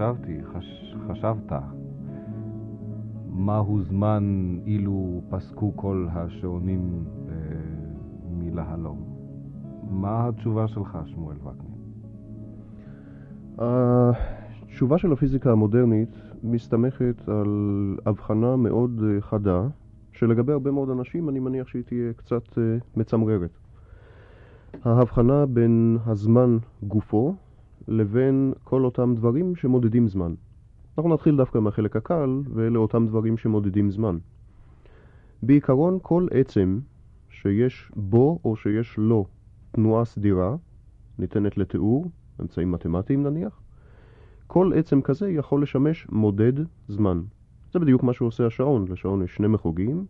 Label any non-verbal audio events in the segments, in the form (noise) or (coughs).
חשבתי, חש, חשבת, מהו זמן אילו פסקו כל השעונים אה, מלהלום. מה התשובה שלך, שמואל וקנין? התשובה של הפיזיקה המודרנית מסתמכת על הבחנה מאוד אה, חדה, שלגבי הרבה מאוד אנשים אני מניח שהיא תהיה קצת אה, מצמררת. ההבחנה בין הזמן גופו לבין כל אותם דברים שמודדים זמן. אנחנו נתחיל דווקא מהחלק הקל, ואלה אותם דברים שמודדים זמן. בעיקרון, כל עצם שיש בו או שיש לו תנועה סדירה, ניתנת לתיאור, אמצעים מתמטיים נניח, כל עצם כזה יכול לשמש מודד זמן. זה בדיוק מה שעושה השעון. לשעון יש שני מחוגים,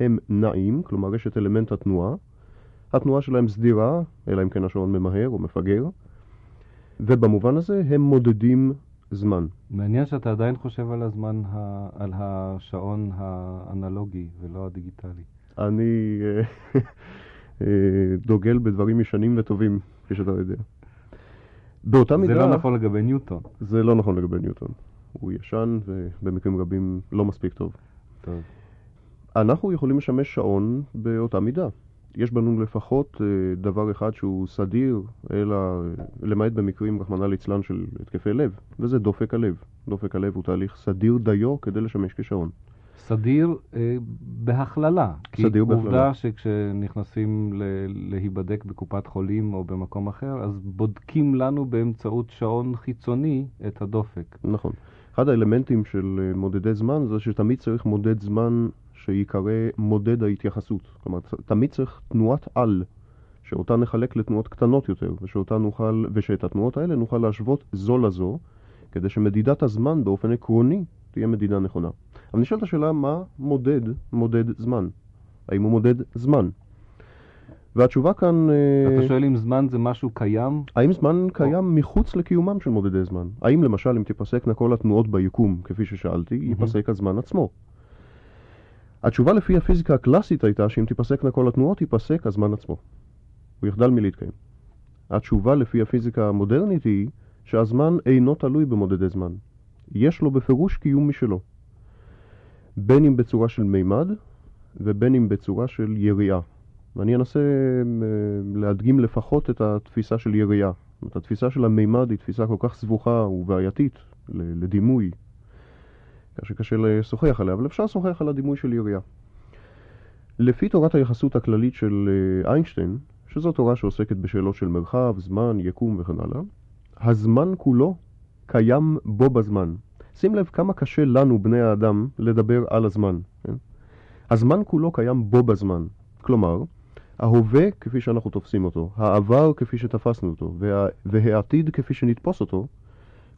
הם נעים, כלומר יש את אלמנט התנועה, התנועה שלהם סדירה, אלא אם כן השעון ממהר או מפגר, ובמובן הזה הם מודדים זמן. מעניין שאתה עדיין חושב על הזמן, על השעון האנלוגי ולא הדיגיטלי. אני אה, אה, דוגל בדברים ישנים וטובים, כפי שאתה יודע. באותה מידה... זה לא נכון לגבי ניוטון. זה לא נכון לגבי ניוטון. הוא ישן ובמקרים רבים לא מספיק טוב. טוב. אנחנו יכולים לשמש שעון באותה מידה. יש בנו לפחות אה, דבר אחד שהוא סדיר, אלא למעט במקרים, רחמנא ליצלן, של התקפי לב, וזה דופק הלב. דופק הלב הוא תהליך סדיר דיו כדי לשמש כשעון. סדיר אה, בהכללה. סדיר בהכללה. כי עובדה שכשנכנסים ל- להיבדק בקופת חולים או במקום אחר, אז בודקים לנו באמצעות שעון חיצוני את הדופק. נכון. אחד האלמנטים של אה, מודדי זמן זה שתמיד צריך מודד זמן שייקרא מודד ההתייחסות. כלומר, תמיד צריך תנועת על, שאותה נחלק לתנועות קטנות יותר, נוכל, ושאת התנועות האלה נוכל להשוות זו לזו, כדי שמדידת הזמן באופן עקרוני תהיה מדידה נכונה. אבל נשאלת השאלה מה מודד מודד זמן? האם הוא מודד זמן? והתשובה כאן... אה, אתה שואל אם זמן זה משהו קיים? האם זמן קיים או... מחוץ לקיומם של מודדי זמן? האם למשל אם תיפסקנה כל התנועות ביקום, כפי ששאלתי, ייפסק הזמן עצמו? התשובה לפי הפיזיקה הקלאסית הייתה שאם תיפסקנה כל התנועות, ייפסק הזמן עצמו. הוא יחדל מלהתקיים. התשובה לפי הפיזיקה המודרנית היא שהזמן אינו תלוי במודדי זמן. יש לו בפירוש קיום משלו. בין אם בצורה של מימד ובין אם בצורה של יריעה. ואני אנסה אה, להדגים לפחות את התפיסה של יריעה. זאת התפיסה של המימד היא תפיסה כל כך סבוכה ובעייתית לדימוי, שקשה לשוחח עליה, אבל אפשר לשוחח על הדימוי של יריעה. לפי תורת היחסות הכללית של אה, איינשטיין, שזו תורה שעוסקת בשאלות של מרחב, זמן, יקום וכן הלאה, הזמן כולו קיים בו בזמן. שים לב כמה קשה לנו, בני האדם, לדבר על הזמן. כן? הזמן כולו קיים בו בזמן. כלומר, ההווה כפי שאנחנו תופסים אותו, העבר כפי שתפסנו אותו, וה... והעתיד כפי שנתפוס אותו,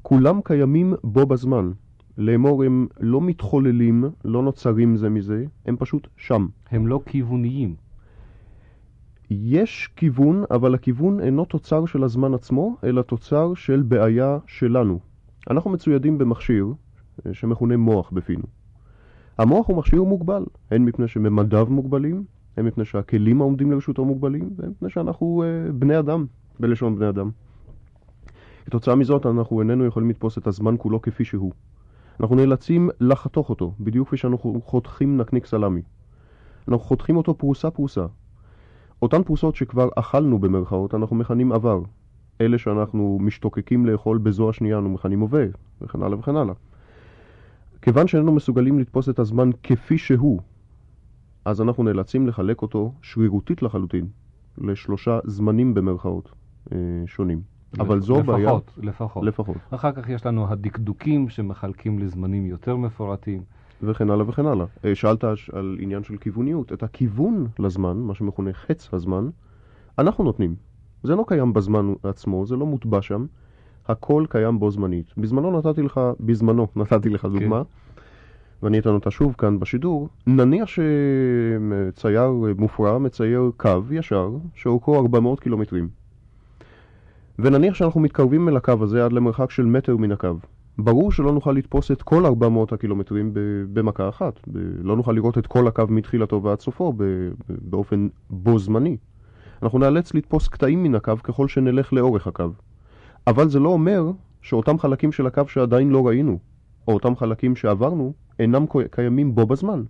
כולם קיימים בו בזמן. לאמור הם לא מתחוללים, לא נוצרים זה מזה, הם פשוט שם. הם לא כיווניים. יש כיוון, אבל הכיוון אינו תוצר של הזמן עצמו, אלא תוצר של בעיה שלנו. אנחנו מצוידים במכשיר אה, שמכונה מוח בפינו. המוח הוא מכשיר מוגבל, הן מפני שממדיו מוגבלים, הן מפני שהכלים העומדים לרשותו מוגבלים, והן מפני שאנחנו uh, בני אדם, בלשון בני אדם. כתוצאה מזאת אנחנו איננו יכולים לתפוס את הזמן כולו כפי שהוא. אנחנו נאלצים לחתוך אותו, בדיוק כפי שאנחנו חותכים נקניק סלמי. אנחנו חותכים אותו פרוסה פרוסה. אותן פרוסות שכבר אכלנו במרכאות אנחנו מכנים עבר. אלה שאנחנו משתוקקים לאכול בזו השנייה אנו מכנים הווה, וכן הלאה וכן הלאה. כיוון שאיננו מסוגלים לתפוס את הזמן כפי שהוא, אז אנחנו נאלצים לחלק אותו שרירותית לחלוטין לשלושה זמנים במרכאות אה, שונים. אבל זו לפחות, בעיה... לפחות. לפחות. אחר כך יש לנו הדקדוקים שמחלקים לזמנים יותר מפורטים. וכן הלאה וכן הלאה. אה, שאלת על עניין של כיווניות. את הכיוון לזמן, מה שמכונה חץ הזמן, אנחנו נותנים. זה לא קיים בזמן עצמו, זה לא מוטבע שם. הכל קיים בו זמנית. בזמנו נתתי לך, בזמנו (laughs) נתתי לך דוגמה, כן. ואני אתן אותה שוב כאן בשידור. נניח שצייר מופרע מצייר קו ישר שאורכו 400 קילומטרים. ונניח שאנחנו מתקרבים אל הקו הזה עד למרחק של מטר מן הקו. ברור שלא נוכל לתפוס את כל 400 הקילומטרים במכה אחת. לא נוכל לראות את כל הקו מתחילתו ועד סופו באופן בו זמני. אנחנו נאלץ לתפוס קטעים מן הקו ככל שנלך לאורך הקו. אבל זה לא אומר שאותם חלקים של הקו שעדיין לא ראינו, או אותם חלקים שעברנו, אינם קיימים בו בזמן.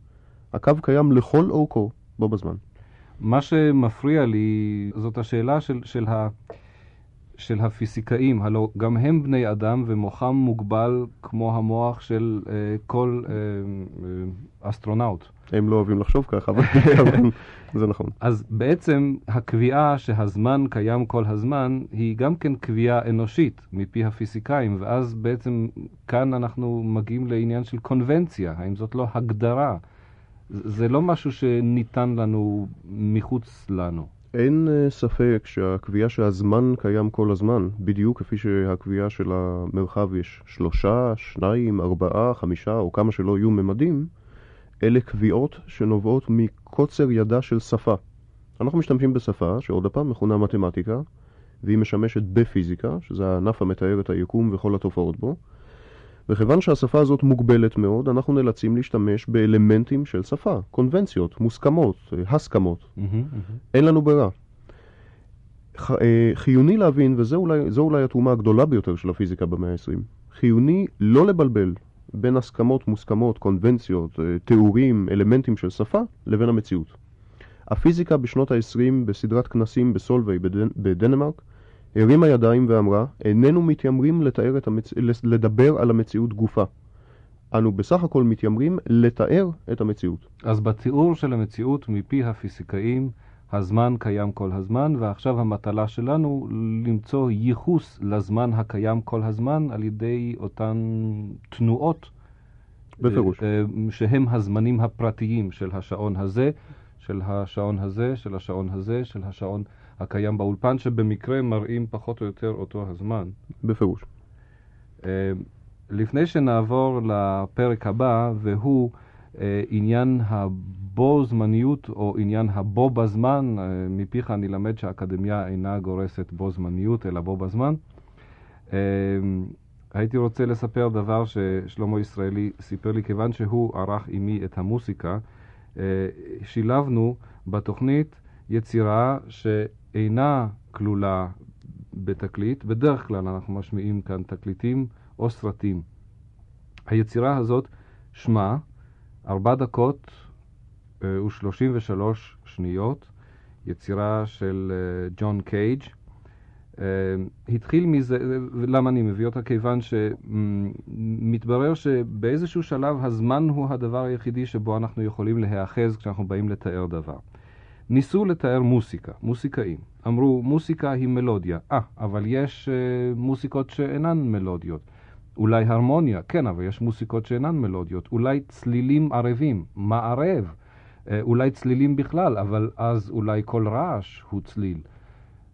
הקו קיים לכל אורכו בו בזמן. מה שמפריע לי זאת השאלה של, של, ה, של הפיזיקאים, הלוא גם הם בני אדם ומוחם מוגבל כמו המוח של uh, כל uh, uh, אסטרונאוט. הם לא אוהבים לחשוב ככה, אבל זה נכון. אז בעצם הקביעה שהזמן קיים כל הזמן היא גם כן קביעה אנושית מפי הפיזיקאים, ואז בעצם כאן אנחנו מגיעים לעניין של קונבנציה, האם זאת לא הגדרה? זה לא משהו שניתן לנו מחוץ לנו. אין אה, ספק שהקביעה שהזמן קיים כל הזמן, בדיוק כפי שהקביעה של המרחב יש שלושה, שניים, ארבעה, חמישה או כמה שלא יהיו ממדים, אלה קביעות שנובעות מקוצר ידה של שפה. אנחנו משתמשים בשפה, שעוד הפעם מכונה מתמטיקה, והיא משמשת בפיזיקה, שזה הענף המתאר את היקום וכל התופעות בו. וכיוון שהשפה הזאת מוגבלת מאוד, אנחנו נאלצים להשתמש באלמנטים של שפה, קונבנציות, מוסכמות, הסכמות. Mm-hmm, mm-hmm. אין לנו ברירה. אה, חיוני להבין, וזו אולי, אולי התרומה הגדולה ביותר של הפיזיקה במאה ה-20, חיוני לא לבלבל בין הסכמות, מוסכמות, קונבנציות, אה, תיאורים, אלמנטים של שפה, לבין המציאות. הפיזיקה בשנות ה-20 בסדרת כנסים בסולווי בדנ... בדנמרק הרימה ידיים ואמרה, איננו מתיימרים לתאר את המצ... לדבר על המציאות גופה. אנו בסך הכל מתיימרים לתאר את המציאות. אז בתיאור של המציאות מפי הפיזיקאים, הזמן קיים כל הזמן, ועכשיו המטלה שלנו למצוא ייחוס לזמן הקיים כל הזמן על ידי אותן תנועות. בפירוש. אה, שהם הזמנים הפרטיים של השעון הזה, של השעון הזה, של השעון הזה, של השעון הקיים באולפן, שבמקרה מראים פחות או יותר אותו הזמן. בפירוש. אה, לפני שנעבור לפרק הבא, והוא אה, עניין הבו זמניות או עניין הבו בזמן, אה, מפיך אני למד שהאקדמיה אינה גורסת בו זמניות אלא בו בזמן. הייתי רוצה לספר דבר ששלמה ישראלי סיפר לי, כיוון שהוא ערך עימי את המוסיקה, שילבנו בתוכנית יצירה שאינה כלולה בתקליט, בדרך כלל אנחנו משמיעים כאן תקליטים או סרטים. היצירה הזאת שמה ארבע דקות אה, ושלושים ושלוש שניות, יצירה של אה, ג'ון קייג'. Uh, התחיל מזה, למה אני מביא אותה? כיוון שמתברר שבאיזשהו שלב הזמן הוא הדבר היחידי שבו אנחנו יכולים להיאחז כשאנחנו באים לתאר דבר. ניסו לתאר מוסיקה, מוסיקאים. אמרו, מוסיקה היא מלודיה. אה, אבל יש uh, מוסיקות שאינן מלודיות. אולי הרמוניה, כן, אבל יש מוסיקות שאינן מלודיות. אולי צלילים ערבים, מה ערב? Uh, אולי צלילים בכלל, אבל אז אולי כל רעש הוא צליל.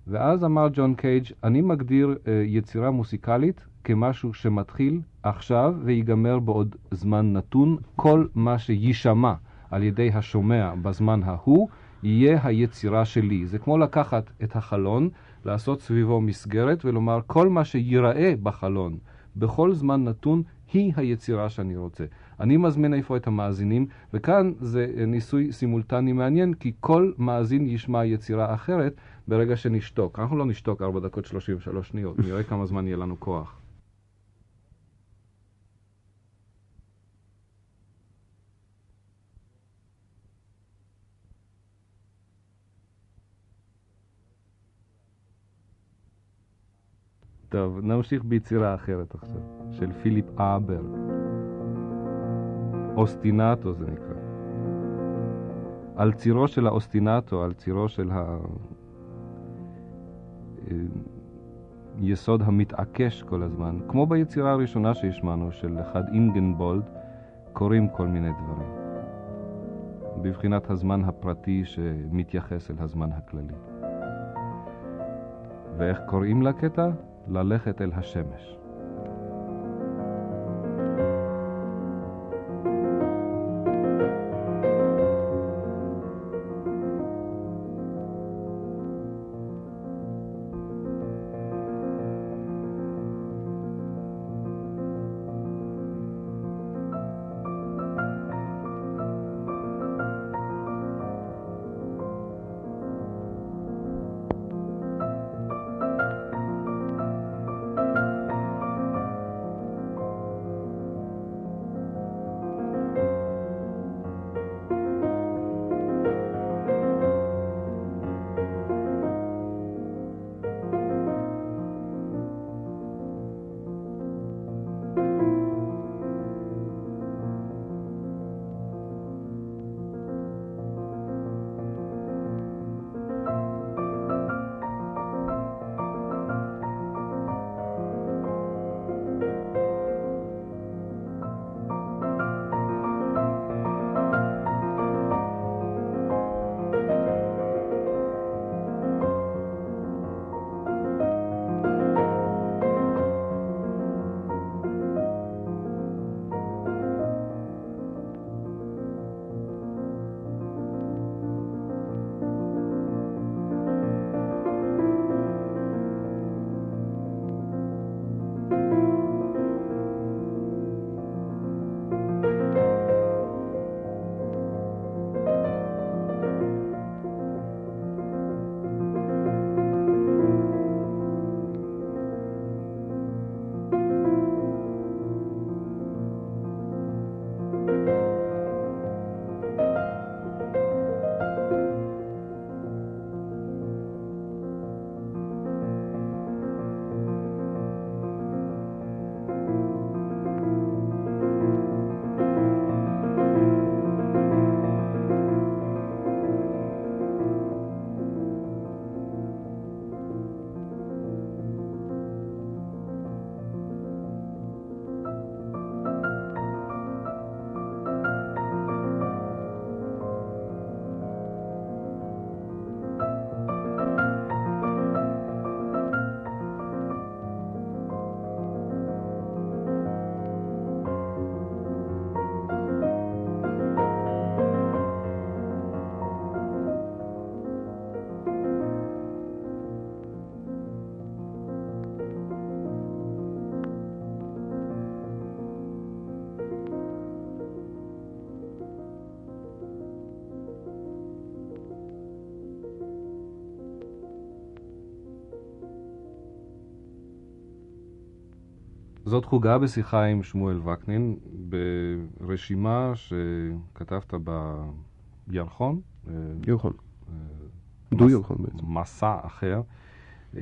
ואז אמר ג'ון קייג', אני מגדיר uh, יצירה מוסיקלית כמשהו שמתחיל עכשיו ויגמר בעוד זמן נתון. כל מה שיישמע על ידי השומע בזמן ההוא, יהיה היצירה שלי. זה כמו לקחת את החלון, לעשות סביבו מסגרת ולומר כל מה שיראה בחלון בכל זמן נתון היא היצירה שאני רוצה. אני מזמין איפה את המאזינים, וכאן זה ניסוי סימולטני מעניין, כי כל מאזין ישמע יצירה אחרת ברגע שנשתוק. אנחנו לא נשתוק 4 דקות 33 שניות, נראה כמה זמן יהיה לנו כוח. טוב, נמשיך ביצירה אחרת עכשיו, של פיליפ אבר. אוסטינטו זה נקרא. על צירו של האוסטינטו, על צירו של היסוד המתעקש כל הזמן, כמו ביצירה הראשונה שהשמענו, של אחד אינגנבולד, קורים כל מיני דברים. בבחינת הזמן הפרטי שמתייחס אל הזמן הכללי. ואיך קוראים לקטע? ללכת אל השמש. זאת חוגה בשיחה עם שמואל וקנין ברשימה שכתבת בירחון. ירחון. דו ירחון בעצם. מסע אחר.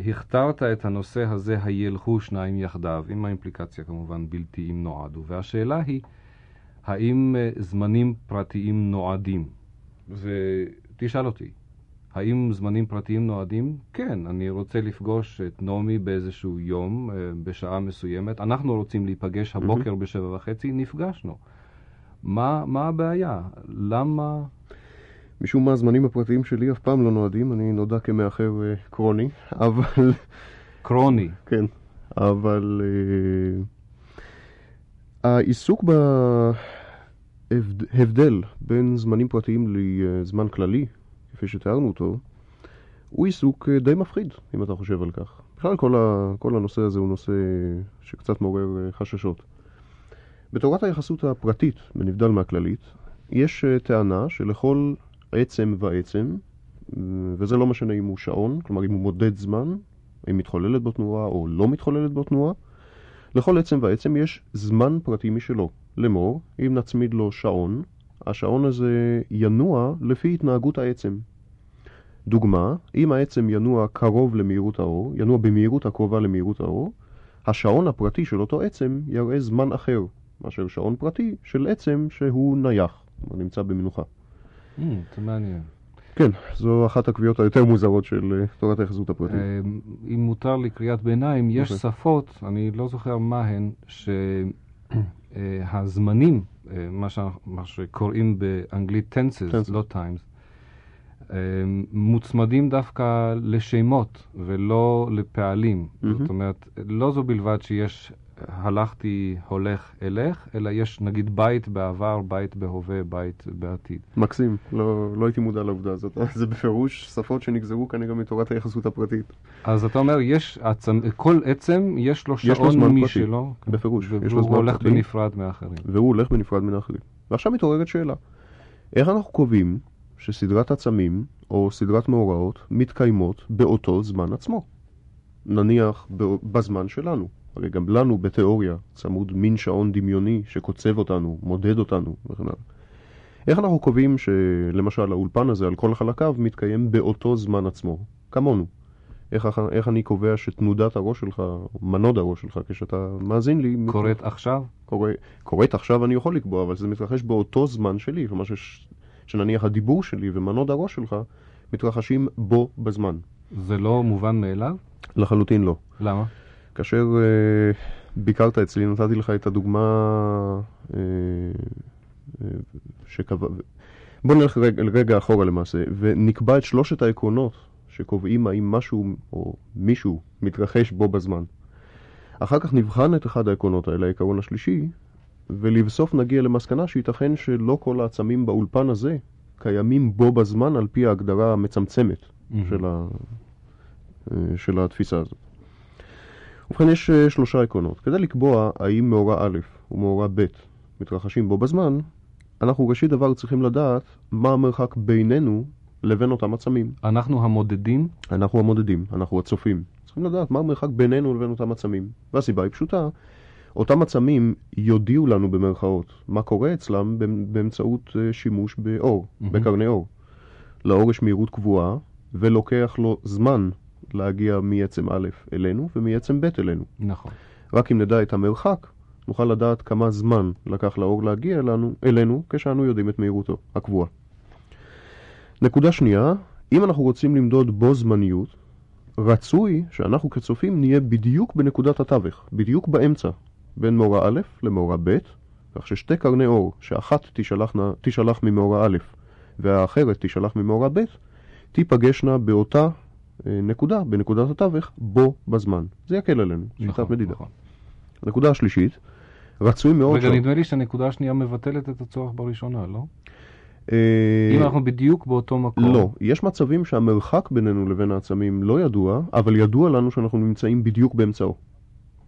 הכתרת את הנושא הזה, הילכו שניים יחדיו, עם האימפליקציה כמובן בלתי אם נועדו. והשאלה היא, האם זמנים פרטיים נועדים? ותשאל אותי, האם זמנים פרטיים נועדים? כן, אני רוצה לפגוש את נעמי באיזשהו יום, בשעה מסוימת. אנחנו רוצים להיפגש הבוקר mm-hmm. בשבע וחצי, נפגשנו. מה, מה הבעיה? למה... משום מה הזמנים הפרטיים שלי אף פעם לא נועדים, אני נודע כמאחר uh, קרוני, (laughs) אבל... קרוני. כן, אבל uh, העיסוק בהבדל בין זמנים פרטיים לזמן כללי, כפי שתיארנו אותו, הוא עיסוק uh, די מפחיד, אם אתה חושב על כך. בכלל כל, ה, כל הנושא הזה הוא נושא שקצת מעורר uh, חששות. בתורת היחסות הפרטית, בנבדל מהכללית, יש uh, טענה שלכל עצם ועצם, וזה לא משנה אם הוא שעון, כלומר אם הוא מודד זמן, אם מתחוללת בו תנועה או לא מתחוללת בו תנועה, לכל עצם ועצם יש זמן פרטי משלו. לאמור, אם נצמיד לו שעון, השעון הזה ינוע לפי התנהגות העצם. דוגמה, אם העצם ינוע קרוב למהירות האור, ינוע במהירות הקרובה למהירות האור, השעון הפרטי של אותו עצם יראה זמן אחר מאשר שעון פרטי של עצם שהוא נייח, כלומר נמצא במנוחה. Mm, זה מעניין. כן, זו אחת הקביעות היותר מוזרות של תורת היחסות הפרטית. אם מותר לי קריאת ביניים, יש אוקיי. שפות, אני לא זוכר מה הן, שהזמנים, מה שקוראים באנגלית tenses, לא times, מוצמדים דווקא לשמות ולא לפעלים. זאת אומרת, לא זו בלבד שיש הלכתי, הולך, אלך, אלא יש נגיד בית בעבר, בית בהווה, בית בעתיד. מקסים, לא, לא הייתי מודע לעובדה הזאת. (laughs) זה בפירוש שפות שנגזרו כנראה מתורת היחסות הפרטית. אז אתה אומר, יש עצם, כל עצם יש לו שעון משלו. בפירוש, יש לו זמן פרטי. והוא הולך בנפרד מאחרים. והוא הולך בנפרד מן האחרים. ועכשיו מתעוררת שאלה, איך אנחנו קובעים שסדרת עצמים או סדרת מאורעות מתקיימות באותו זמן עצמו? נניח בזמן שלנו. הרי גם לנו בתיאוריה צמוד מין שעון דמיוני שקוצב אותנו, מודד אותנו וכן הלאה. איך אנחנו קובעים שלמשל האולפן הזה על כל חלקיו מתקיים באותו זמן עצמו, כמונו? איך, איך אני קובע שתנודת הראש שלך, מנוד הראש שלך, כשאתה מאזין לי... קורית מת... עכשיו? קורא, קורית עכשיו אני יכול לקבוע, אבל זה מתרחש באותו זמן שלי, כלומר ש... שנניח הדיבור שלי ומנוד הראש שלך מתרחשים בו בזמן. זה לא מובן מאליו? לחלוטין לא. למה? כאשר uh, ביקרת אצלי, נתתי לך את הדוגמה uh, uh, שקבע... בוא נלך רגע, רגע אחורה למעשה, ונקבע את שלושת העקרונות שקובעים האם משהו או מישהו מתרחש בו בזמן. אחר כך נבחן את אחד העקרונות האלה, העיקרון השלישי, ולבסוף נגיע למסקנה שייתכן שלא כל העצמים באולפן הזה קיימים בו בזמן על פי ההגדרה המצמצמת mm-hmm. של, ה... של התפיסה הזאת. ובכן יש אה, שלושה עקרונות. כדי לקבוע האם מאורע א' ומאורע ב' מתרחשים בו בזמן, אנחנו ראשית דבר צריכים לדעת מה המרחק בינינו לבין אותם עצמים. אנחנו המודדים? אנחנו המודדים, אנחנו הצופים. צריכים לדעת מה המרחק בינינו לבין אותם עצמים. והסיבה היא פשוטה, אותם עצמים יודיעו לנו במרכאות מה קורה אצלם באמצעות אה, שימוש באור, mm-hmm. בקרני אור. לאור יש מהירות קבועה, ולוקח לו זמן להגיע מעצם א' אלינו ומעצם ב' אלינו. נכון. רק אם נדע את המרחק, נוכל לדעת כמה זמן לקח לאור להגיע אלינו, אלינו כשאנו יודעים את מהירותו הקבועה. נקודה שנייה, אם אנחנו רוצים למדוד בו זמניות, רצוי שאנחנו כצופים נהיה בדיוק בנקודת התווך, בדיוק באמצע, בין מאורע א' למאורע ב', כך ששתי קרני אור, שאחת תשלחנה, תשלח ממאורע א' והאחרת תשלח ממאורע ב', תיפגשנה באותה נקודה בנקודת התווך בו בזמן. זה יקל עלינו, שיטת נכון, מדידה. נכון. הנקודה השלישית, רצוי מאוד... רגע, נדמה לי שהנקודה השנייה מבטלת את הצורך בראשונה, לא? אה, אם אנחנו בדיוק באותו מקום. לא, יש מצבים שהמרחק בינינו לבין העצמים לא ידוע, אבל ידוע לנו שאנחנו נמצאים בדיוק באמצעו.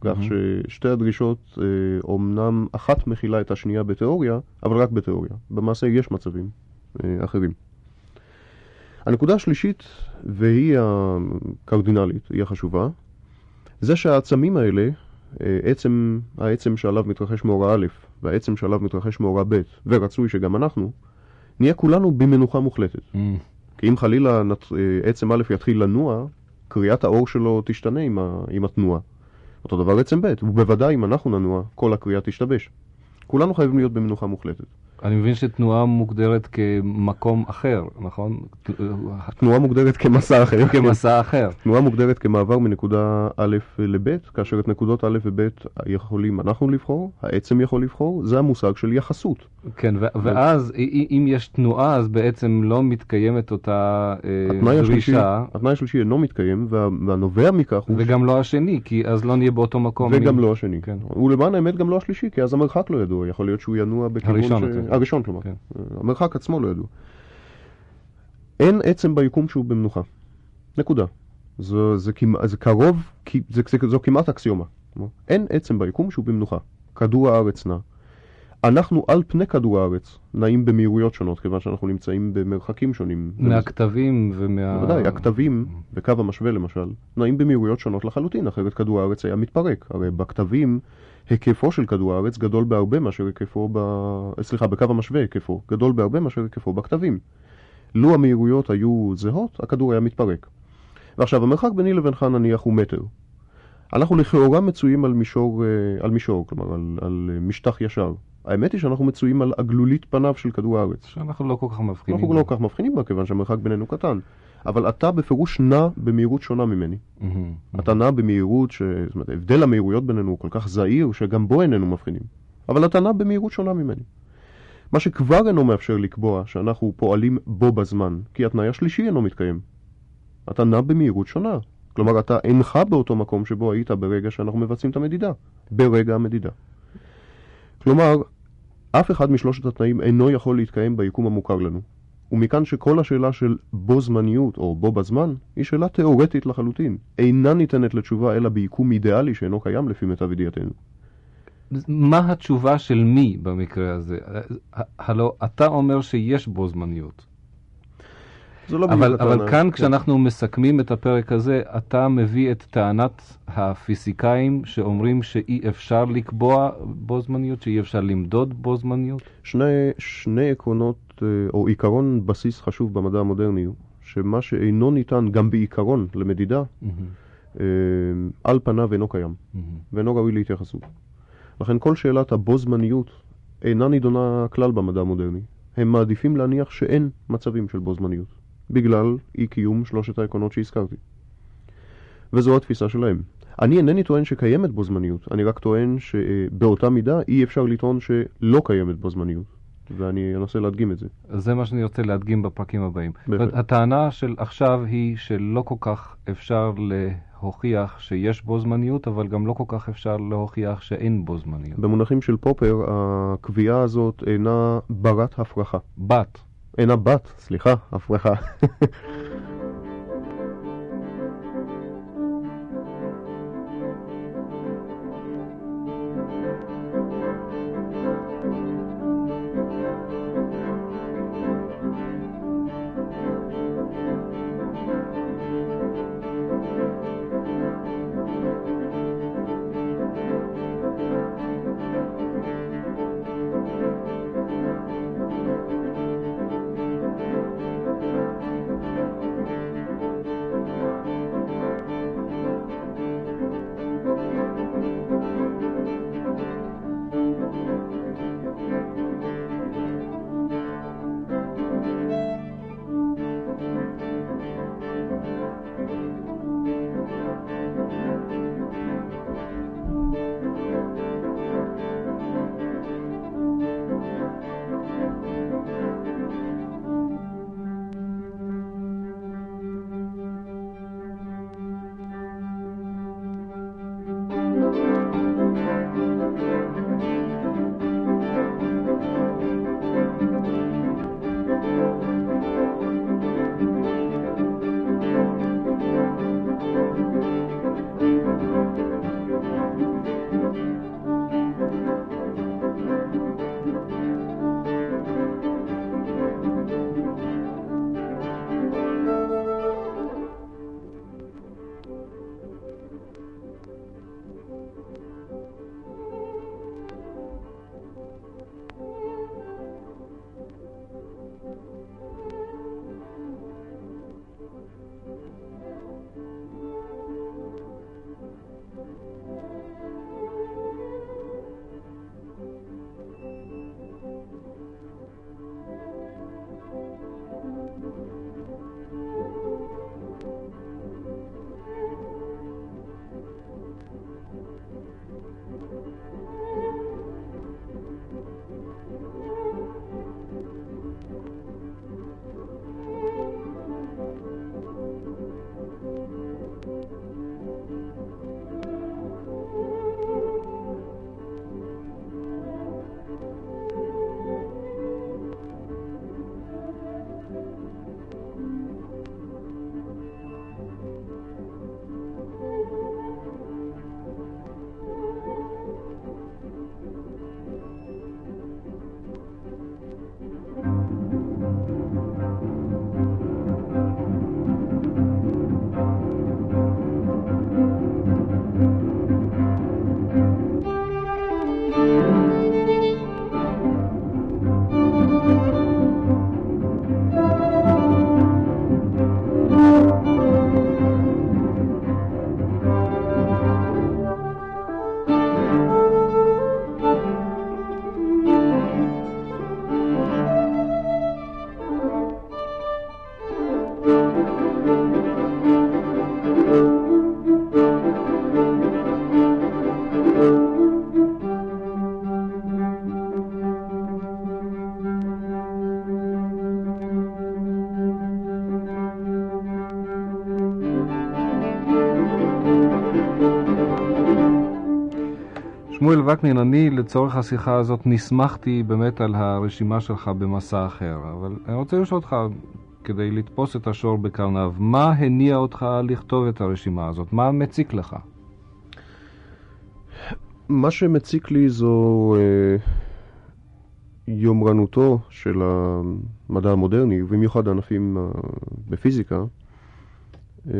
כך ששתי הדרישות, אומנם אה, אחת מכילה את השנייה בתיאוריה, אבל רק בתיאוריה. במעשה יש מצבים אחרים. הנקודה השלישית, והיא הקרדינלית, היא החשובה, זה שהעצמים האלה אה, עצם, העצם שעליו מתרחש מאורע א' והעצם שעליו מתרחש מאורע ב', ורצוי שגם אנחנו, נהיה כולנו במנוחה מוחלטת. Mm. כי אם חלילה נת... אה, עצם א' יתחיל לנוע, קריאת האור שלו תשתנה עם, ה... עם התנועה. אותו דבר עצם ב', ובוודאי אם אנחנו ננוע, כל הקריאה תשתבש. כולנו חייבים להיות במנוחה מוחלטת. אני מבין שתנועה מוגדרת כמקום אחר, נכון? תנועה מוגדרת כמסע אחר. (laughs) כמסע אחר. תנועה מוגדרת כמעבר מנקודה א' לב', כאשר את נקודות א' וב' יכולים אנחנו לבחור, העצם יכול לבחור, זה המושג של יחסות. כן, ואז אם יש תנועה, אז בעצם לא מתקיימת אותה אה, דרישה. התנאי השלישי אינו מתקיים, והנובע מכך הוא... וגם לא השני, כי אז לא נהיה באותו מקום. וגם לא השני. כן. ולמען האמת גם לא השלישי, כי אז המרחק לא ידוע, יכול להיות שהוא ינוע בכיוון ש... הראשון כלומר. כן. המרחק עצמו לא ידוע. אין עצם ביקום שהוא במנוחה. נקודה. זו, זה, זה, זה קרוב, זה, זה, זו כמעט אקסיומה. אין עצם ביקום שהוא במנוחה. כדור הארץ נע. אנחנו על פני כדור הארץ נעים במהירויות שונות, כיוון שאנחנו נמצאים במרחקים שונים. מהכתבים ומה... בוודאי, הכתבים, בקו המשווה למשל, נעים במהירויות שונות לחלוטין, אחרת כדור הארץ היה מתפרק. הרי בכתבים היקפו של כדור הארץ גדול בהרבה מאשר היקפו ב... סליחה, בקו המשווה היקפו גדול בהרבה מאשר היקפו בכתבים. לו המהירויות היו זהות, הכדור היה מתפרק. ועכשיו, המרחק ביני לבינך נניח הוא מטר. אנחנו לכאורה מצויים על מישור, אה, על מישור, כלומר על, על משטח ישר. האמת היא שאנחנו מצויים על עגלולית פניו של כדור הארץ. שאנחנו לא כל כך מבחינים אנחנו לא כל כך מבחינים בה, כיוון שהמרחק בינינו קטן. אבל אתה בפירוש נע במהירות שונה ממני. Mm-hmm. אתה נע במהירות, ש... זאת אומרת, הבדל המהירויות בינינו הוא כל כך זהיר, שגם בו איננו מבחינים. אבל אתה נע במהירות שונה ממני. מה שכבר אינו מאפשר לקבוע שאנחנו פועלים בו בזמן, כי התנאי השלישי אינו מתקיים. אתה נע במהירות שונה. כלומר, אתה אינך באותו מקום שבו היית ברגע שאנחנו מבצעים את המדידה. ברגע המדידה. כלומר, אף אחד משלושת התנאים אינו יכול להתקיים ביקום המוכר לנו. ומכאן שכל השאלה של בו זמניות או בו בזמן היא שאלה תאורטית לחלוטין. אינה ניתנת לתשובה אלא ביקום אידיאלי שאינו קיים לפי מיטב ידיעתנו. מה התשובה של מי במקרה הזה? הלו, אתה אומר שיש בו זמניות. זו לא אבל, אבל כאן כן. כשאנחנו מסכמים את הפרק הזה, אתה מביא את טענת הפיזיקאים שאומרים שאי אפשר לקבוע בו זמניות, שאי אפשר למדוד בו זמניות? שני, שני עקרונות, או עיקרון בסיס חשוב במדע המודרני הוא, שמה שאינו ניתן גם בעיקרון למדידה, mm-hmm. על פניו אינו קיים, mm-hmm. ואינו ראוי להתייחסות. לכן כל שאלת הבו זמניות אינה נידונה כלל במדע המודרני. הם מעדיפים להניח שאין מצבים של בו זמניות. בגלל אי קיום שלושת העקרונות שהזכרתי. וזו התפיסה שלהם. אני אינני טוען שקיימת בו זמניות, אני רק טוען שבאותה מידה אי אפשר לטעון שלא קיימת בו זמניות. ואני אנסה להדגים את זה. זה מה שאני רוצה להדגים בפרקים הבאים. בהחלט. הטענה של עכשיו היא שלא כל כך אפשר להוכיח שיש בו זמניות, אבל גם לא כל כך אפשר להוכיח שאין בו זמניות. במונחים של פופר, הקביעה הזאת אינה ברת הפרחה. בת. אינה בת, סליחה, הפרחה. (laughs) שמואל וקנין, אני לצורך השיחה הזאת נסמכתי באמת על הרשימה שלך במסע אחר, אבל אני רוצה לשאול אותך, כדי לתפוס את השור בקרניו, מה הניע אותך לכתוב את הרשימה הזאת? מה מציק לך? מה שמציק לי זו אה, יומרנותו של המדע המודרני, ובמיוחד הענפים אה, בפיזיקה, אה,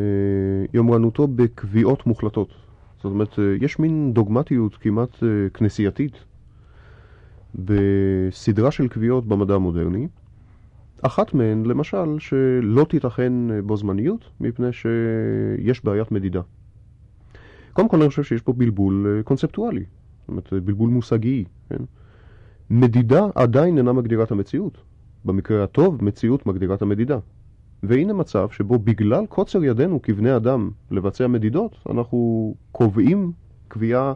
יומרנותו בקביעות מוחלטות. זאת אומרת, אה, יש מין דוגמטיות כמעט אה, כנסייתית בסדרה של קביעות במדע המודרני. אחת מהן, למשל, שלא תיתכן בו זמניות, מפני שיש בעיית מדידה. קודם כל אני חושב שיש פה בלבול קונספטואלי, זאת אומרת, בלבול מושגי, כן? מדידה עדיין אינה מגדירה המציאות. במקרה הטוב, מציאות מגדירה המדידה. והנה מצב שבו בגלל קוצר ידינו כבני אדם לבצע מדידות, אנחנו קובעים קביעה,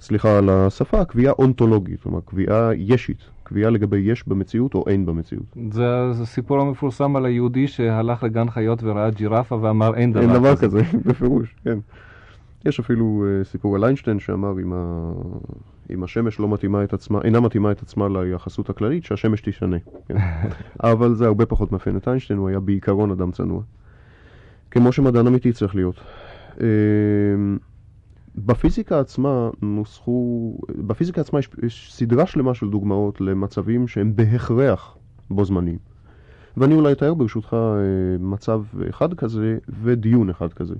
סליחה על השפה, קביעה אונתולוגית, כלומר קביעה ישית, קביעה לגבי יש במציאות או אין במציאות. זה, הסיפור המפורסם על היהודי שהלך לגן חיות וראה ג'ירפה ואמר אין דבר כזה. אין דבר כזה, (laughs) בפירוש, כן. יש אפילו uh, סיפור על איינשטיין שאמר אם, ה... אם השמש לא מתאימה את עצמה, אינה מתאימה את עצמה ליחסות הכללית, שהשמש תשנה. כן? (laughs) אבל זה הרבה פחות מאפיין את איינשטיין, הוא היה בעיקרון אדם צנוע. כמו שמדען אמיתי צריך להיות. Uh, בפיזיקה עצמה נוסחו, בפיזיקה עצמה יש, יש סדרה שלמה של דוגמאות למצבים שהם בהכרח בו זמניים. ואני אולי אתאר ברשותך uh, מצב אחד כזה ודיון אחד כזה.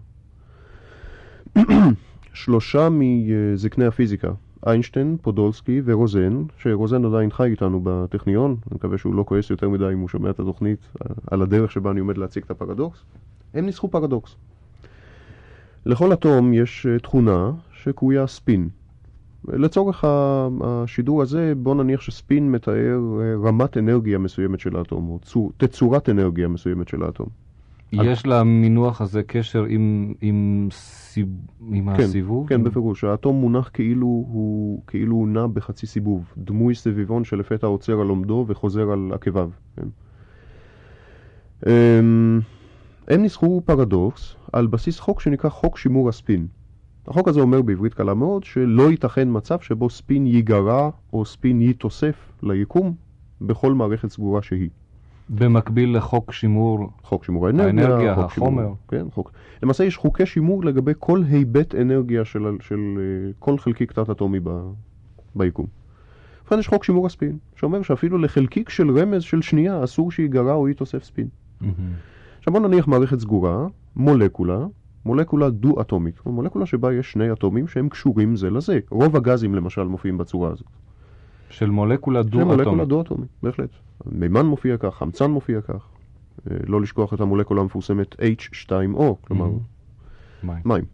שלושה מזקני הפיזיקה, איינשטיין, פודולסקי ורוזן, שרוזן עדיין חי איתנו בטכניון, אני מקווה שהוא לא כועס יותר מדי אם הוא שומע את התוכנית על הדרך שבה אני עומד להציג את הפרדוקס, הם ניסחו פרדוקס. לכל אטום יש אה, תכונה שקרויה ספין. לצורך השידור הזה, בוא נניח שספין מתאר אה, רמת אנרגיה מסוימת של האטום, או תצורת אנרגיה מסוימת של האטום. יש למינוח הזה קשר עם, עם, סיב... עם כן, הסיבוב? כן, בפירוש. האטום מונח כאילו הוא, כאילו הוא נע בחצי סיבוב. דמוי סביבון שלפתע עוצר על עומדו וחוזר על עקביו. כן. הם, הם ניסחו פרדוקס על בסיס חוק שנקרא חוק שימור הספין. החוק הזה אומר בעברית קלה מאוד שלא ייתכן מצב שבו ספין ייגרע או ספין יתוסף ליקום בכל מערכת סגורה שהיא. במקביל לחוק שימור, חוק שימור האנרגיה, האנרגיה חוק החומר. שימור, כן, חוק. למעשה יש חוקי שימור לגבי כל היבט אנרגיה של, של uh, כל חלקיק תת-אטומי ב, ביקום. ובכן יש חוק שימור הספין, שאומר שאפילו לחלקיק של רמז של שנייה אסור שייגרע או יתוסף ספין. Mm-hmm. עכשיו בוא נניח מערכת סגורה, מולקולה, מולקולה דו-אטומית, מולקולה שבה יש שני אטומים שהם קשורים זה לזה. רוב הגזים למשל מופיעים בצורה הזאת. של מולקולה של מולקולה דו-אטומית. דו-אטומית, בהחלט. מימן מופיע כך, חמצן מופיע כך. אה, לא לשכוח את המולקולה המפורסמת H2O, כלומר Mhm. מים. מים.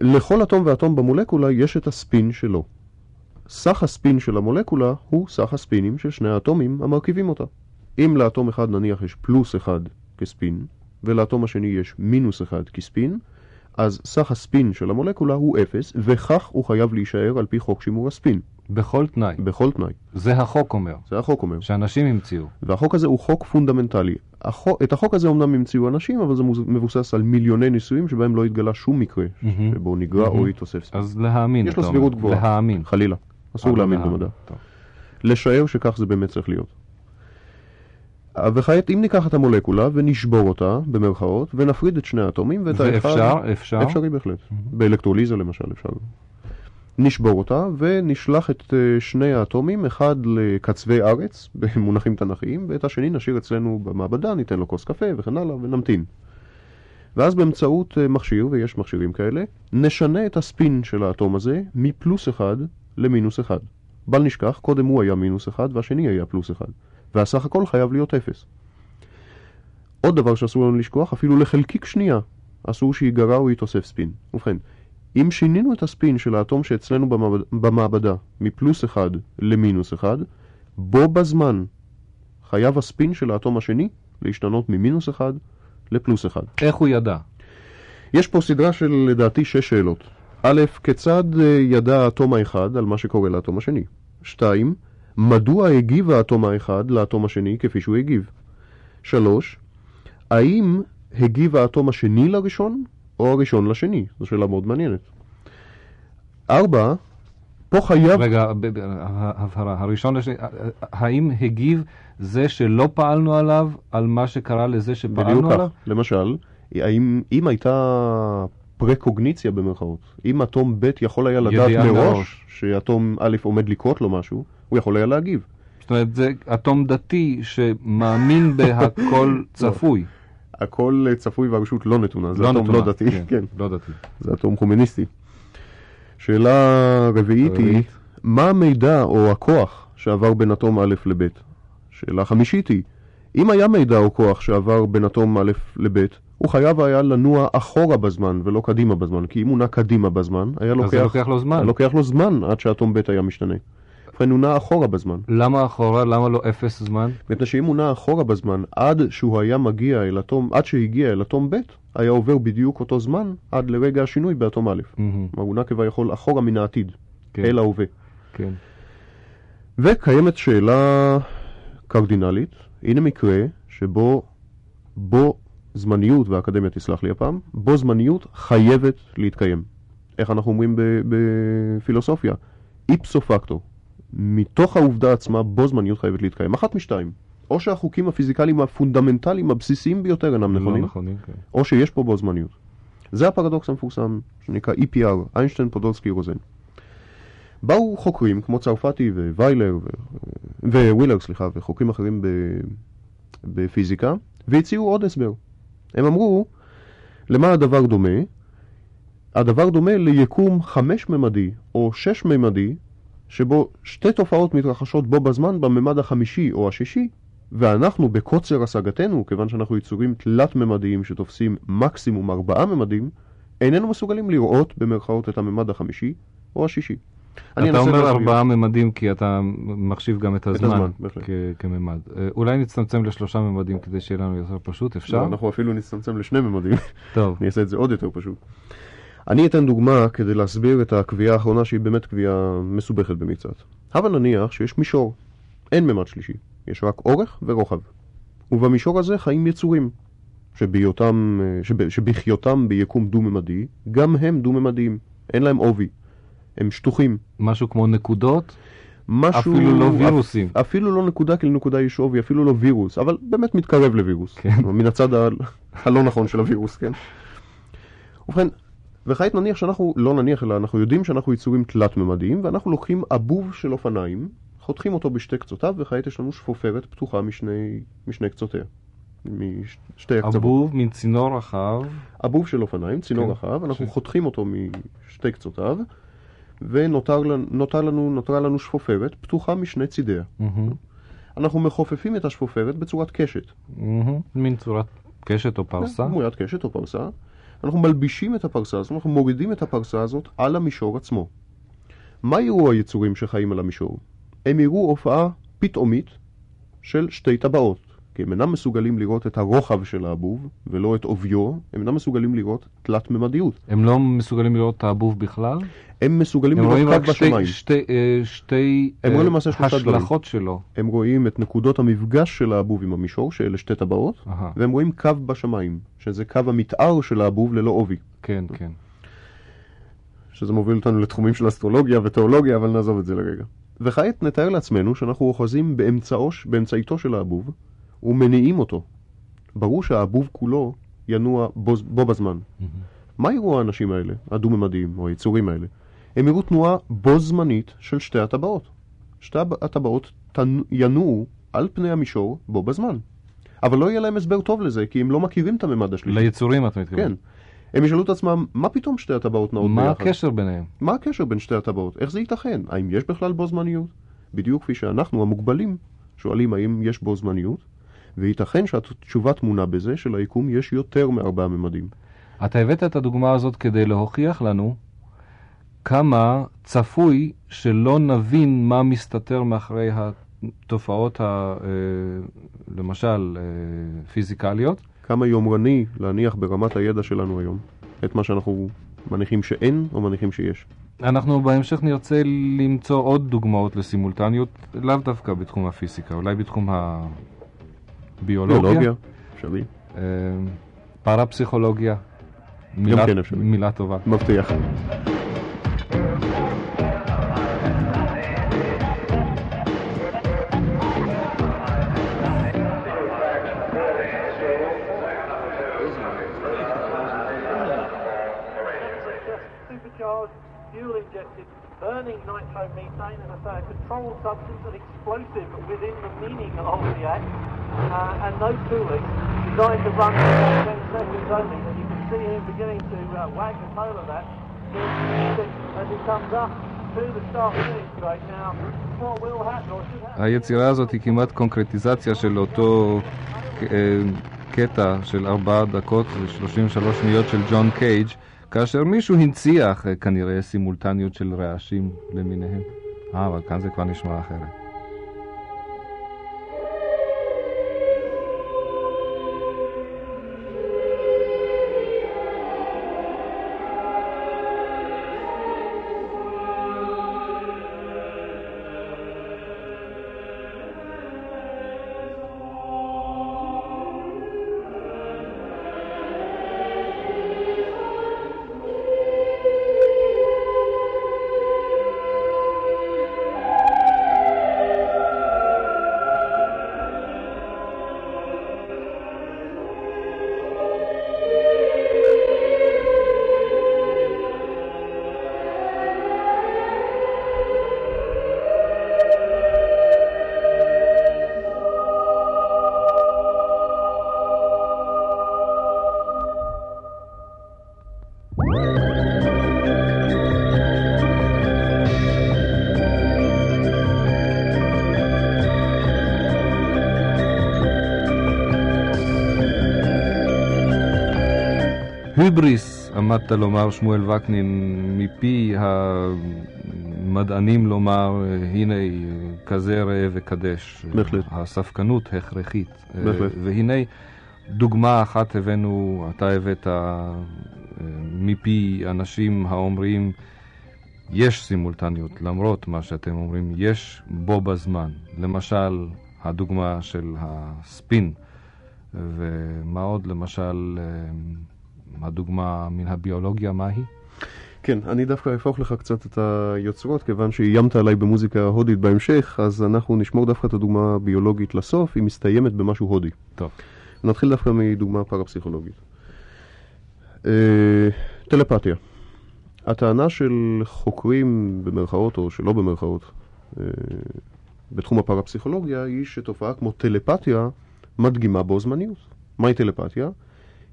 לכל אטום ואטום במולקולה יש את הספין שלו. סך הספין של המולקולה הוא סך הספינים של שני האטומים המרכיבים אותה. אם לאטום אחד נניח יש פלוס אחד כספין, ולאטום השני יש מינוס אחד כספין, אז סך הספין של המולקולה הוא אפס, וכך הוא חייב להישאר על פי חוק שימור הספין, בכל תנאי. בכל תנאי. זה החוק אומר, זה החוק אומר. שאנשים המציאו. והחוק הזה הוא חוק פונדמנטלי. החוק, את החוק הזה אומנם המציאו אנשים, אבל זה מבוסס על מיליוני ניסויים שבהם לא התגלה שום מקרה מהמם. שבו נגרע או מהמם. יתוסף ספין. אז להאמין, יש לו. סבירות גבוהה. להאמין. חלילה. אסור להאמין במדע. לשער שכך זה באמת צריך להיות. וכעת אם ניקח את המולקולה ונשבור אותה, במרכאות, ונפריד את שני האטומים ואת האחד... ואפשר, אפשר, אפשרי בהחלט. באלקטרוליזה למשל אפשר. נשבור אותה ונשלח את אה, שני האטומים, אחד לקצווי ארץ, (laughs) במונחים תנכיים, ואת השני נשאיר אצלנו במעבדה, ניתן לו כוס קפה וכן הלאה, ונמתין. ואז באמצעות אה, מכשיר, ויש מכשירים כאלה, נשנה את הספין של האטום הזה מפלוס אחד למינוס אחד. בל נשכח, קודם הוא היה מינוס אחד והשני היה פלוס אחד. והסך הכל חייב להיות אפס. עוד דבר שאסור לנו לשכוח, אפילו לחלקיק שנייה אסור שיגרע או יתוסף ספין. ובכן, אם שינינו את הספין של האטום שאצלנו במעבד, במעבדה מפלוס אחד למינוס אחד, בו בזמן חייב הספין של האטום השני להשתנות ממינוס אחד לפלוס אחד. איך הוא ידע? יש פה סדרה של לדעתי שש שאלות. א', כיצד אה, ידע האטום האחד על מה שקורה לאטום השני? שתיים, מדוע הגיב האטום האחד לאטום השני כפי שהוא הגיב? שלוש, האם הגיב האטום השני לראשון או הראשון לשני? זו שאלה מאוד מעניינת. ארבע, פה חייב... רגע, הבהרה. הראשון לשני, האם הגיב זה שלא פעלנו עליו על מה שקרה לזה בדיוק שפעלנו עליו? כך. למשל, האם, אם הייתה פרקוגניציה במרכאות, אם אטום ב' יכול היה לדעת מראש מראש. שאטום א' עומד לקרות לו משהו, הוא יכול היה להגיב. זאת אומרת, זה אטום דתי שמאמין בהכל (laughs) צפוי. הכל צפוי והרשות לא נתונה, זה אטום נתונה, לא דתי, כן, לא דתי. זה אטום חומניסטי. שאלה רביעית היא. מה המידע או הכוח שעבר בין אטום א' לב'? שאלה חמישית היא, אם היה מידע או כוח שעבר בין אטום א' לב', הוא חייב היה לנוע אחורה בזמן ולא קדימה בזמן, כי אם הוא נע קדימה בזמן, היה לוקח, לוקח לו זמן. לוקח לו זמן עד שאטום ב' היה משתנה. ובכן הוא נע אחורה בזמן. למה אחורה? למה לא אפס זמן? מפני שאם הוא נע אחורה בזמן עד שהוא היה מגיע אל אטום, עד שהגיע אל אטום ב', היה עובר בדיוק אותו זמן עד לרגע השינוי באטום א'. כלומר, הוא נע כביכול אחורה מן העתיד, כן, אל ההווה. כן. וקיימת שאלה קרדינלית, הנה מקרה שבו בו זמניות, והאקדמיה תסלח לי הפעם, בו זמניות חייבת להתקיים. איך אנחנו אומרים בפילוסופיה? ipso facto. מתוך העובדה עצמה בו זמניות חייבת להתקיים. אחת משתיים. או שהחוקים הפיזיקליים הפונדמנטליים הבסיסיים ביותר אינם לא נכונים, נכונים, כן. או שיש פה בו זמניות. זה הפרדוקס המפורסם שנקרא EPR, איינשטיין, פודולסקי, רוזן. באו חוקרים כמו צרפתי וויילר ו... ווילר, סליחה, וחוקרים אחרים ב... בפיזיקה, והציעו עוד הסבר. הם אמרו, למה הדבר דומה? הדבר דומה ליקום חמש-ממדי או שש-ממדי, שבו שתי תופעות מתרחשות בו בזמן בממד החמישי או השישי, ואנחנו בקוצר השגתנו, כיוון שאנחנו יצורים תלת-ממדיים שתופסים מקסימום ארבעה ממדים, איננו מסוגלים לראות במרכאות את הממד החמישי או השישי. אתה אומר. ארבעה ממדים כי אתה מחשיב גם את הזמן, הזמן, בהחלט. כ- כממד. אה, אולי נצטמצם לשלושה ממדים כדי שיהיה לנו יותר פשוט, אפשר? לא, אנחנו אפילו נצטמצם לשני ממדים. טוב, (laughs) אני אעשה את זה עוד יותר פשוט. אני אתן דוגמה כדי להסביר את הקביעה האחרונה שהיא באמת קביעה מסובכת במקצת. הבה נניח שיש מישור, אין ממד שלישי, יש רק אורך ורוחב. ובמישור הזה חיים יצורים, שבהיותם, אה, שב, שבחיותם ביקום דו-ממדי, גם הם דו-ממדיים, אין להם עובי, הם שטוחים. משהו כמו נקודות, משהו... אפילו לא וירוסים. אפ, אפילו לא נקודה, כי לנקודה יש עובי, אפילו לא וירוס, אבל באמת מתקרב לווירוס. כן. מן הצד. הלא נכון של הווירוס, כן? ובכן, וכעת נניח שאנחנו, לא נניח, אלא אנחנו יודעים שאנחנו יצורים תלת-ממדיים, ואנחנו לוקחים אבוב של אופניים, חותכים אותו בשתי קצותיו, וכעת יש לנו שפופרת פתוחה משני, משני קצותיה. משתי הקצוות. אבוב, מין צינור רחב, אבוב של אופניים, צינור כן. רחב, אנחנו ש- חותכים אותו משתי קצותיו, ונותר לנו, נותר לנו, נותרה לנו שפופרת פתוחה משני צידיה. מהמם, אנחנו מחופפים את השפופרת בצורת קשת. מהמם, מין צורת קשת או פרסה. דמוית קשת או פרסה. אנחנו מלבישים את הפרסה הזאת, אנחנו מורידים את הפרסה הזאת על המישור עצמו. מה יראו היצורים שחיים על המישור? הם יראו הופעה פתאומית של שתי טבעות. כי הם אינם מסוגלים לראות את הרוחב של האבוב, ולא את עוביו, הם אינם מסוגלים לראות תלת-ממדיות. הם לא מסוגלים לראות את האבוב בכלל? הם מסוגלים הם לראות רק קו שתי- בשמיים. שתי, אה, שתי הם אה, רואים למעשה שלושה דברים. השלכות שלו. הם רואים את נקודות המפגש של האבוב עם המישור, שאלה שתי טבעות, אהה, והם רואים קו בשמיים, שזה קו המתאר של האבוב ללא עובי. כן, כן. שזה מוביל אותנו לתחומים של אסטרולוגיה ותיאולוגיה, אבל נעזוב את זה לרגע. וכעת נתאר לעצמנו שאנחנו אוחזים באמצעו, באמצעיתו של האבוב ומניעים אותו. ברור שהאבוב כולו ינוע בו, בו בזמן. מהמם. מה יראו האנשים האלה, הדו-ממדיים, או היצורים האלה? הם יראו תנועה בו זמנית של שתי הטבעות. שתי הטבעות תנ... ינועו על פני המישור בו בזמן. אבל לא יהיה להם הסבר טוב לזה, כי הם לא מכירים את הממד השלישי. ליצורים אתה מתכוון. כן. הם ישאלו את עצמם, מה פתאום שתי הטבעות נעות מה ביחד? הקשר ביניהם? מה הקשר בין שתי הטבעות? איך זה ייתכן? האם יש בכלל בו זמניות? בדיוק כפי שאנחנו, המוגבלים, שואלים האם יש בו זמניות, וייתכן שהתשובה טמונה בזה שליקום יש יותר מארבעה ממדים. אתה הבאת את הדוגמה הזאת כדי להוכיח לנו כמה צפוי שלא נבין מה מסתתר מאחורי התופעות, ה, אה, למשל, אה, פיזיקליות. כמה יומרני להניח ברמת הידע שלנו היום את מה שאנחנו מניחים שאין או מניחים שיש. אנחנו בהמשך נרצה למצוא עוד דוגמאות לסימולטניות, לאו דווקא בתחום הפיזיקה, אולי בתחום הביולוגיה, ביולוגיה, אפשרי, אה, פרפסיכולוגיה, מילה, כן אפשרי. מילה טובה. מבטיח. Controlled substance, an explosive within the meaning of the act, uh, and no cooling, designed to run for 10 seconds only. And you can see him beginning to uh, wag the tail of that as he comes up. היצירה הזאת היא כמעט קונקרטיזציה של אותו אה, קטע של ארבעה דקות ו-33 שניות של ג'ון קייג' כאשר מישהו הנציח אה, כנראה סימולטניות של רעשים למיניהם. אה, אבל כאן זה כבר נשמע אחרת. היבריס, עמדת לומר שמואל וקנין, מפי המדענים לומר, הנה כזה ראה וקדש. בהחלט. הספקנות הכרחית. בהחלט. והנה דוגמה אחת הבאנו, אתה הבאת מפי אנשים האומרים, יש סימולטניות, למרות מה שאתם אומרים, יש בו בזמן. למשל, הדוגמה של הספין, ומה עוד? למשל, הדוגמה מן הביולוגיה, מה היא? כן, אני דווקא אהפוך לך קצת את היוצרות, כיוון שאיימת עליי במוזיקה הודית בהמשך, אז אנחנו נשמור דווקא את הדוגמה הביולוגית לסוף, היא מסתיימת במשהו הודי. טוב. נתחיל דווקא מדוגמה פרפסיכולוגית. אה, טלפתיה. הטענה של חוקרים במרכאות או שלא במרכאות אה, בתחום הפרפסיכולוגיה היא שתופעה כמו טלפתיה מדגימה בו זמניות. מהי טלפתיה?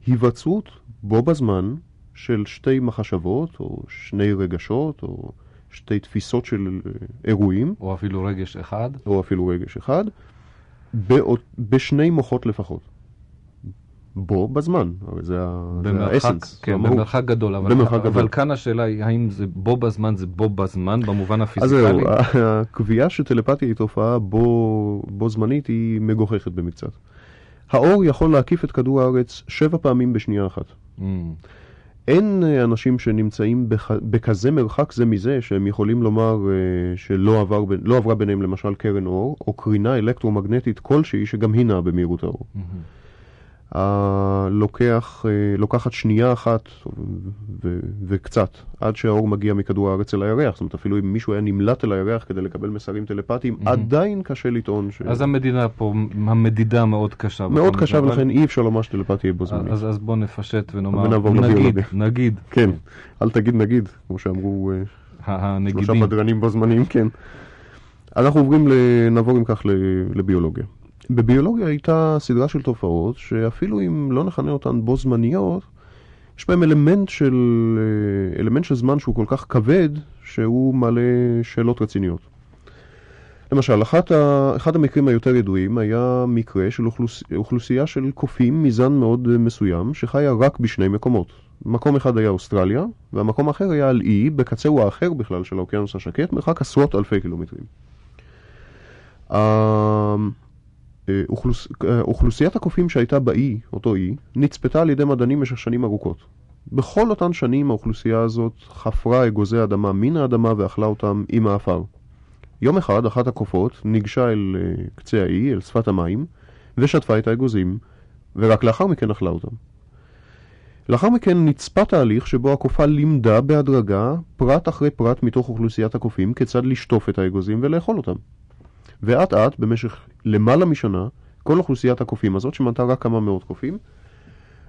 היווצרות בו בזמן של שתי מחשבות או שני רגשות או שתי תפיסות של אה, אירועים. או אפילו רגש אחד. או אפילו רגש אחד, באות, בשני מוחות לפחות. בו בזמן, הרי זה האסנס. כן, במרחק גדול, אבל, במרחק אבל גדול. כאן השאלה היא האם זה בו בזמן, זה בו בזמן במובן אז הפיזיקלי? זהו, הקביעה שטלפתיה היא תופעה בו, בו זמנית היא מגוחכת במקצת. האור יכול להקיף את כדור הארץ שבע פעמים בשנייה אחת. Mm, אין אה, אנשים שנמצאים בח... בכזה מרחק זה מזה שהם יכולים לומר אה, שלא עבר, ב- לא עברה ביניהם למשל קרן אור, או קרינה אלקטרומגנטית כלשהי שגם היא נעה במהירות האור. מהמם. לוקח, אה, לוקחת שנייה אחת ו- וקצת עד שהאור מגיע מכדור הארץ אל הירח. זאת אומרת, אפילו אם מישהו היה נמלט אל הירח כדי לקבל מסרים טלפתיים, מהמם. עדיין קשה לטעון ש... אז המדינה פה, המדידה מאוד קשה. מאוד קשה, מקרה, ולכן אי אפשר לומר שטלפתיה היא בו אבל- זמנית. אז, אז בוא נפשט ונאמר, נגיד. נגיד, כן, אל תגיד נגיד, כמו שאמרו אה, שלושה בו זמניים, כן. אנחנו עוברים. נעבור אם כך. לביולוגיה. בביולוגיה הייתה סדרה של תופעות שאפילו אם לא נכנה אותן בו זמניות, יש בהם אלמנט של, אה, אלמנט של זמן שהוא כל כך כבד, שהוא מעלה שאלות רציניות. למשל, אחת ה... אחד המקרים היותר ידועים היה מקרה של אוכלוס... אוכלוסייה של קופים מזן מאוד מסוים, שחיה רק בשני מקומות. מקום אחד היה אוסטרליה, והמקום האחר היה על אי, בקצהו האחר בכלל של האוקיינוס השקט, מרחק עשרות אלפי קילומטרים. אוכלוס... אוכלוסיית הקופים שהייתה באי, אותו אי, נצפתה על ידי מדענים במשך שנים ארוכות. בכל אותן שנים האוכלוסייה הזאת חפרה אגוזי אדמה מן האדמה ואכלה אותם עם האפר. יום אחד אחת הקופות ניגשה אל אה, קצה האי, אל שפת המים, ושטפה את האגוזים, ורק לאחר מכן אכלה אותם. לאחר מכן נצפה תהליך שבו הקופה לימדה בהדרגה פרט אחרי פרט מתוך אוכלוסיית הקופים כיצד לשטוף את האגוזים ולאכול אותם. ואט אט, במשך למעלה משנה, כל אוכלוסיית הקופים הזאת, שמנתה רק כמה מאות קופים,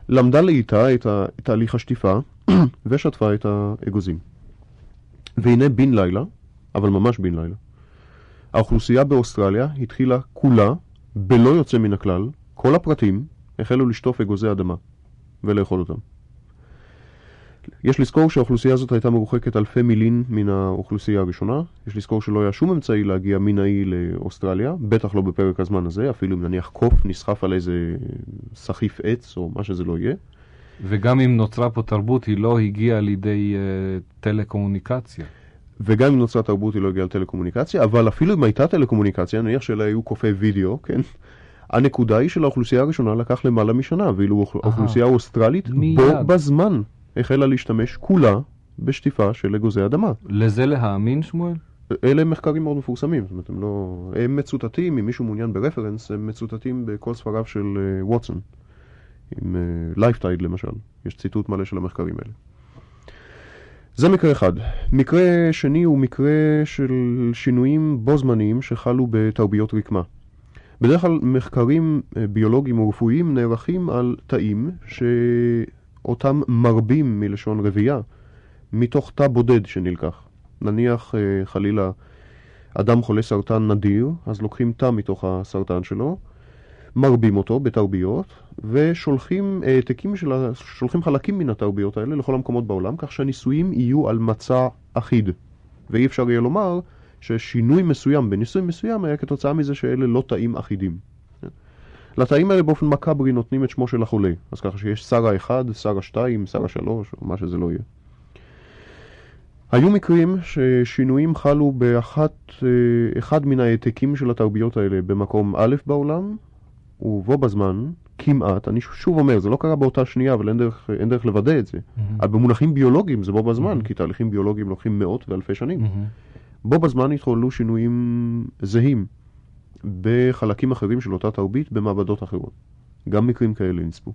למדה לאיטה את תהליך השטיפה (clears throat) ושטפה את האגוזים. והנה בן לילה, אבל ממש בן לילה, האוכלוסייה באוסטרליה התחילה כולה, בלא יוצא מן הכלל, כל הפרטים החלו לשטוף אגוזי אדמה ולאכול אותם. יש לזכור שהאוכלוסייה הזאת הייתה מרוחקת אלפי מילין מן האוכלוסייה הראשונה. יש לזכור שלא היה שום אמצעי להגיע מן האי לאוסטרליה, בטח לא בפרק הזמן הזה, אפילו אם נניח קוף נסחף על איזה סחיף עץ או מה שזה לא יהיה. וגם אם נוצרה פה תרבות, היא לא הגיעה לידי uh, טלקומוניקציה. וגם אם נוצרה תרבות, היא לא הגיעה לטלקומוניקציה, אבל אפילו אם הייתה טלקומוניקציה, נניח שאלה היו קופי וידאו, כן? הנקודה היא של האוכלוסייה הראשונה לקח למעלה משנה, ואילו האוכלוסייה האוסטרלית בו בזמן החלה להשתמש כולה בשטיפה של אגוזי אדמה. לזה להאמין, שמואל? אלה מחקרים מאוד מפורסמים, זאת אומרת, הם לא... הם מצוטטים, אם מישהו מעוניין ברפרנס, הם מצוטטים בכל ספריו של uh, ווטסון, עם Lifetide אה, למשל, יש ציטוט מלא של המחקרים האלה. זה מקרה אחד. מקרה שני הוא מקרה של שינויים בו זמניים שחלו בתרביות רקמה. בדרך כלל מחקרים אה, ביולוגיים או רפואיים נערכים על תאים שאותם מרבים מלשון רבייה מתוך תא בודד שנלקח. נניח אה, חלילה אדם חולה סרטן נדיר, אז לוקחים תא מתוך הסרטן שלו, מרבים אותו בתרביות, ושולחים העתקים של ה... שולחים חלקים מן התרביות האלה לכל המקומות בעולם, כך שהניסויים יהיו על מצע אחיד. ואי אפשר יהיה לומר ששינוי מסוים בניסוי מסוים היה כתוצאה מזה שאלה לא תאים אחידים. לתאים האלה באופן מקאברי נותנים את שמו של החולה, אז ככה שיש שרה 1, שרה 2, שרה 3, או מה שזה לא יהיה. היו מקרים ששינויים חלו באחד אה, מן העתקים של התרביות האלה במקום א' בעולם, ובו בזמן, כמעט, אני שוב אומר, זה לא קרה באותה שנייה, אבל אין דרך, אין דרך לוודא את זה. Mm-hmm. במונחים ביולוגיים זה בו בזמן, mm-hmm. כי תהליכים ביולוגיים לוקחים מאות ואלפי שנים. Mm-hmm. בו בזמן התחוללו שינויים זהים בחלקים אחרים של אותה תרבית במעבדות אחרות. גם מקרים כאלה נצפו.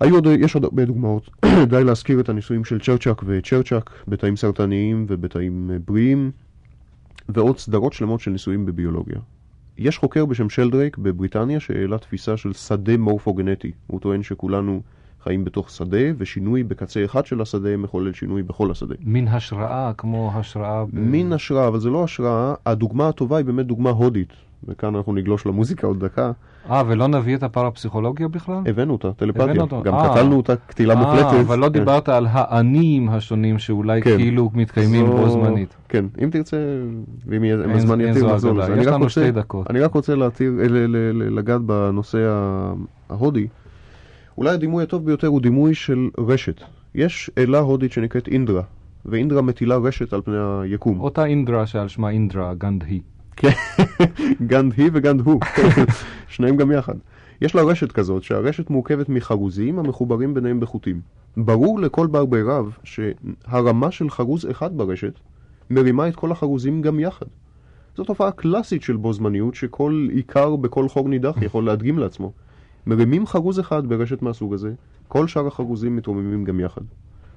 עוד, יש עוד הרבה דוגמאות. (coughs) די להזכיר את הניסויים של צ'רצ'ק וצ'רצ'ק בתאים סרטניים ובתאים בריאים, ועוד סדרות שלמות של ניסויים בביולוגיה. יש חוקר בשם שלדרייק בבריטניה שהעלה תפיסה של שדה מורפוגנטי. הוא טוען שכולנו חיים בתוך שדה, ושינוי בקצה אחד של השדה מחולל שינוי בכל השדה. מין השראה, כמו השראה... ב... מין השראה, אבל זה לא השראה. הדוגמה הטובה היא באמת דוגמה הודית. וכאן אנחנו נגלוש למוזיקה עוד דקה. אה, ולא נביא את הפרפסיכולוגיה בכלל? הבאנו אותה, טלפתיה. גם 아, קטלנו אותה קטילה מוחלטת. אה, אבל לא כן. דיברת על האנים השונים שאולי כן. כאילו מתקיימים זו... בו זמנית. כן, אם תרצה, ואם יהיה זמן יתיר לחזור לזה. יש לנו שתי דקות. אני רק רוצה לגעת בנושא ההודי. אולי הדימוי הטוב ביותר הוא דימוי של רשת. יש אלה הודית שנקראת אינדרה, ואינדרה מטילה רשת על פני היקום. אותה אינדרה שעל שמה אינדרה, גנדהי. כן, (laughs) גנדהי וגנדהו, (laughs) שניהם גם יחד. יש לה רשת כזאת, שהרשת מורכבת מחרוזים המחוברים ביניהם בחוטים. ברור לכל בר בי רב שהרמה של חרוז אחד ברשת מרימה את כל החרוזים גם יחד. זו תופעה קלאסית של בו זמניות שכל עיקר בכל חור נידח יכול להדגים לעצמו. מרימים חרוז אחד ברשת מהסוג הזה, כל שאר החרוזים מתרוממים גם יחד.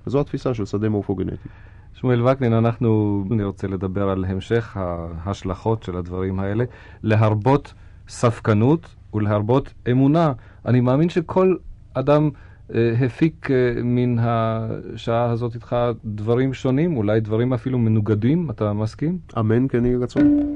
וזו התפיסה של שדה מורפוגנטי. שמואל וקנין, אנחנו נרצה לדבר על המשך ההשלכות של הדברים האלה, להרבות ספקנות ולהרבות אמונה. אני מאמין שכל אדם אה, הפיק אה, מן השעה הזאת איתך דברים שונים, אולי דברים אפילו מנוגדים, אתה מסכים? אמן כן יהי רצון.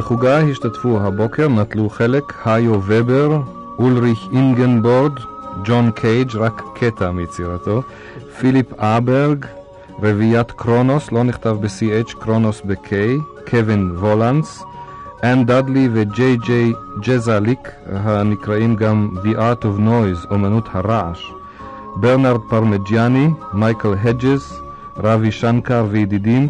בחוגה השתתפו הבוקר, נטלו חלק היו ובר, אולריך אינגנבורד, ג'ון קייג', רק קטע מיצירתו, פיליפ אברג, רביעיית קרונוס, לא נכתב ב-CH, קרונוס ב-K, קווין וולנס, אנ דאדלי וג'יי ג'יי ג'זליק, הנקראים גם The Art of Noise, אומנות הרעש, ברנרד פרמג'יאני, מייקל הג'ס, רבי שנקר וידידים,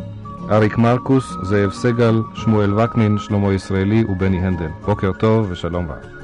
אריק מרקוס, זאב סגל, שמואל וקנין, שלמה ישראלי ובני הנדל. בוקר טוב ושלום רב.